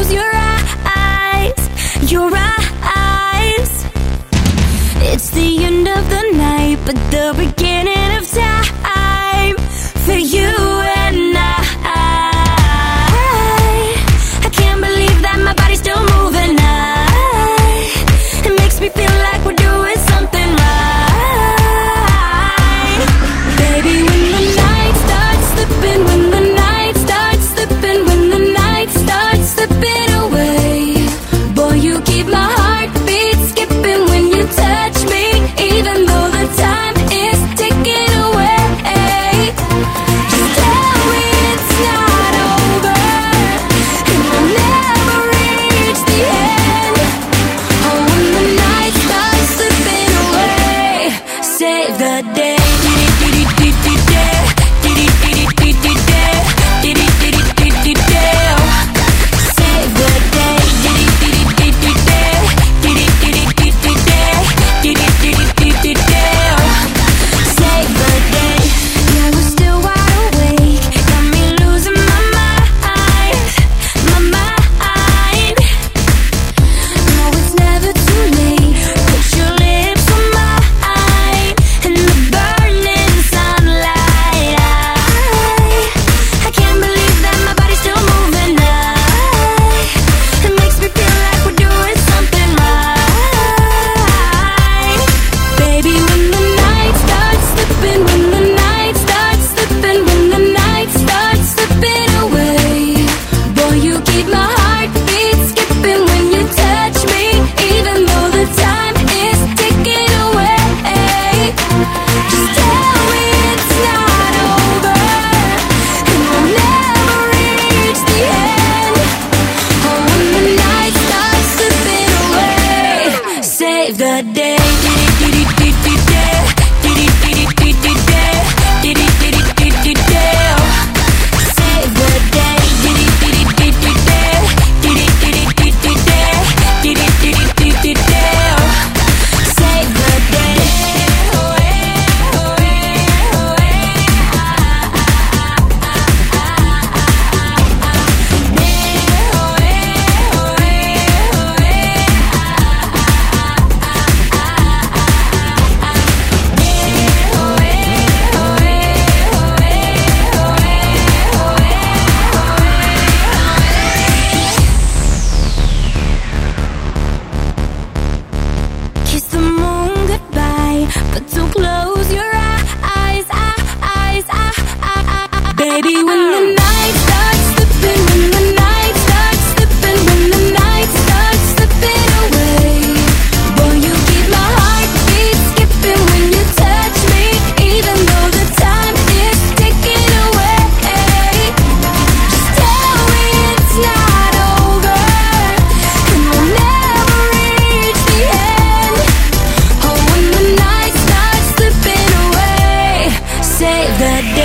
close your eyes, your eyes. It's the end of the night, but the beginning. save the day. the day